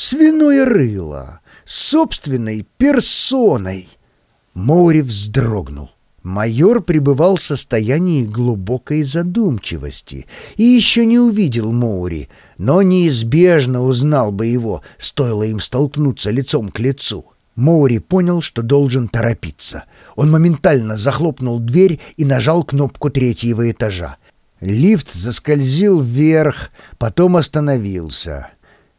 свиное рыло, собственной персоной. Моури вздрогнул. Майор пребывал в состоянии глубокой задумчивости и еще не увидел Моури, но неизбежно узнал бы его, стоило им столкнуться лицом к лицу. Моури понял, что должен торопиться. Он моментально захлопнул дверь и нажал кнопку третьего этажа. Лифт заскользил вверх, потом остановился.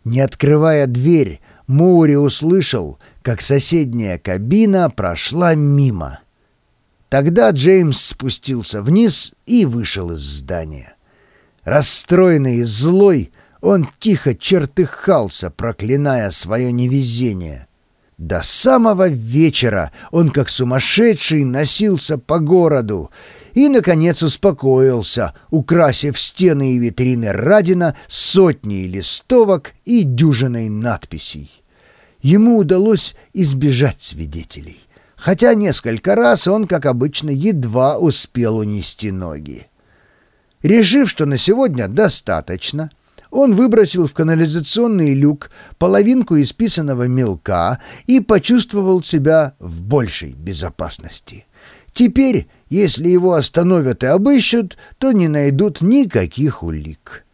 Не открывая дверь, Моури услышал, как соседняя кабина прошла мимо. Тогда Джеймс спустился вниз и вышел из здания. Расстроенный и злой, он тихо чертыхался, проклиная свое невезение. До самого вечера он, как сумасшедший, носился по городу и, наконец, успокоился, украсив стены и витрины Радина сотней листовок и дюжиной надписей. Ему удалось избежать свидетелей хотя несколько раз он, как обычно, едва успел унести ноги. Решив, что на сегодня достаточно, он выбросил в канализационный люк половинку исписанного мелка и почувствовал себя в большей безопасности. Теперь, если его остановят и обыщут, то не найдут никаких улик.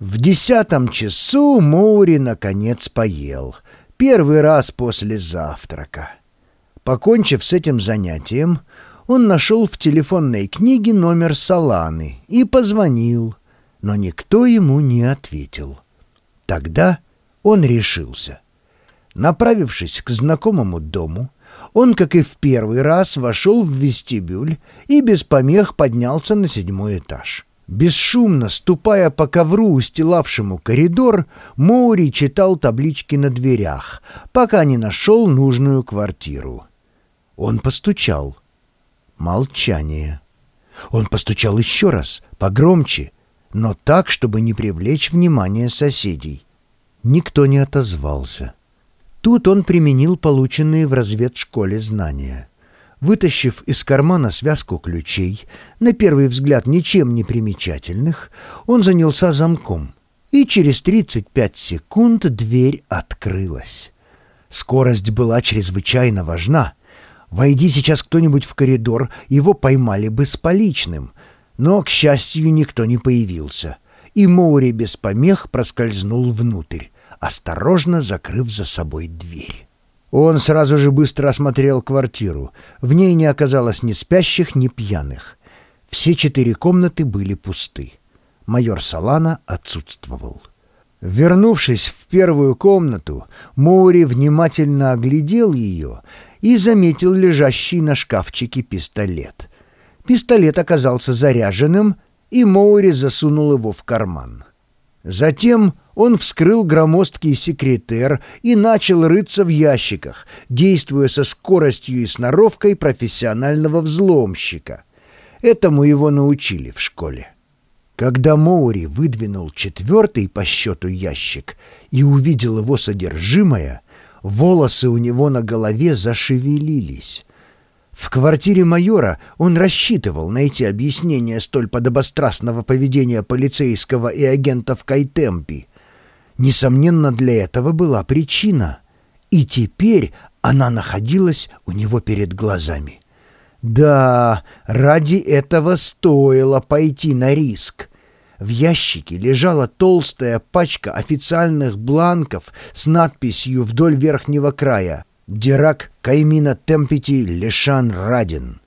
В десятом часу Моури наконец поел. Первый раз после завтрака. Покончив с этим занятием, он нашел в телефонной книге номер Саланы и позвонил, но никто ему не ответил. Тогда он решился. Направившись к знакомому дому, он, как и в первый раз, вошел в вестибюль и без помех поднялся на седьмой этаж. Бесшумно ступая по ковру, устилавшему коридор, Моури читал таблички на дверях, пока не нашел нужную квартиру. Он постучал. Молчание. Он постучал еще раз, погромче, но так, чтобы не привлечь внимание соседей. Никто не отозвался. Тут он применил полученные в разведшколе знания. Вытащив из кармана связку ключей, на первый взгляд ничем не примечательных, он занялся замком, и через 35 секунд дверь открылась. Скорость была чрезвычайно важна — Войди сейчас кто-нибудь в коридор, его поймали бы с поличным. Но, к счастью, никто не появился. И Моури без помех проскользнул внутрь, осторожно закрыв за собой дверь. Он сразу же быстро осмотрел квартиру. В ней не оказалось ни спящих, ни пьяных. Все четыре комнаты были пусты. Майор Салана отсутствовал. Вернувшись в первую комнату, Моури внимательно оглядел ее и заметил лежащий на шкафчике пистолет. Пистолет оказался заряженным, и Моури засунул его в карман. Затем он вскрыл громоздкий секретер и начал рыться в ящиках, действуя со скоростью и сноровкой профессионального взломщика. Этому его научили в школе. Когда Моури выдвинул четвертый по счету ящик и увидел его содержимое, волосы у него на голове зашевелились. В квартире майора он рассчитывал найти объяснение столь подобострастного поведения полицейского и агента в Кайтемпи. Несомненно, для этого была причина. И теперь она находилась у него перед глазами. Да, ради этого стоило пойти на риск. В ящике лежала толстая пачка официальных бланков с надписью вдоль верхнего края «Дирак Каймина Темпити Лешан Радин».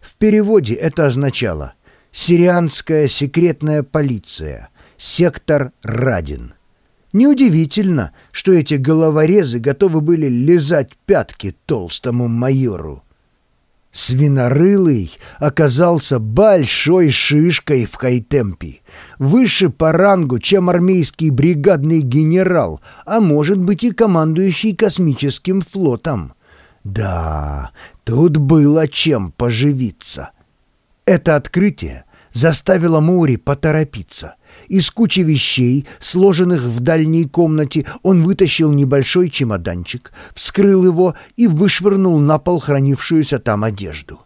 В переводе это означало «Сирианская секретная полиция, сектор Радин». Неудивительно, что эти головорезы готовы были лизать пятки толстому майору. Свинорылый оказался большой шишкой в Кайтемпе, выше по рангу, чем армейский бригадный генерал, а может быть и командующий космическим флотом. Да, тут было чем поживиться. Это открытие заставило Мори поторопиться — из кучи вещей, сложенных в дальней комнате, он вытащил небольшой чемоданчик, вскрыл его и вышвырнул на пол хранившуюся там одежду.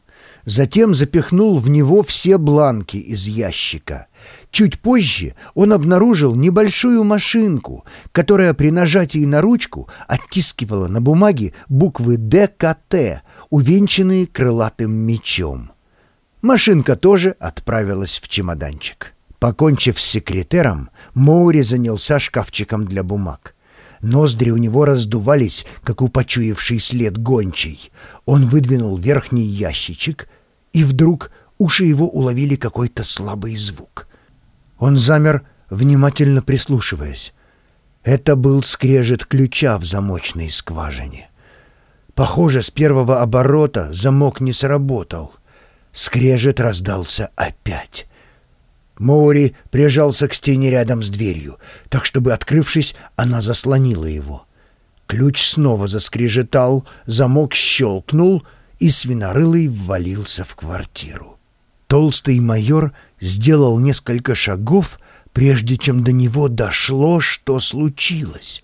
Затем запихнул в него все бланки из ящика. Чуть позже он обнаружил небольшую машинку, которая при нажатии на ручку оттискивала на бумаге буквы ДКТ, увенчанные крылатым мечом. Машинка тоже отправилась в чемоданчик. Покончив с секретером, Моури занялся шкафчиком для бумаг. Ноздри у него раздувались, как у почуявший след гончий. Он выдвинул верхний ящичек, и вдруг уши его уловили какой-то слабый звук. Он замер, внимательно прислушиваясь. Это был скрежет ключа в замочной скважине. Похоже, с первого оборота замок не сработал. Скрежет раздался опять. Моури прижался к стене рядом с дверью, так чтобы, открывшись, она заслонила его. Ключ снова заскрежетал, замок щелкнул, и свинорылый ввалился в квартиру. Толстый майор сделал несколько шагов, прежде чем до него дошло, что случилось.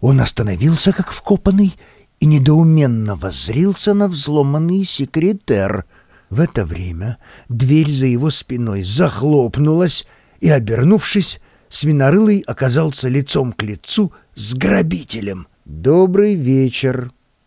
Он остановился, как вкопанный, и недоуменно воззрился на взломанный секретер — в это время дверь за его спиной захлопнулась, и, обернувшись, свинорылый оказался лицом к лицу с грабителем. «Добрый вечер»,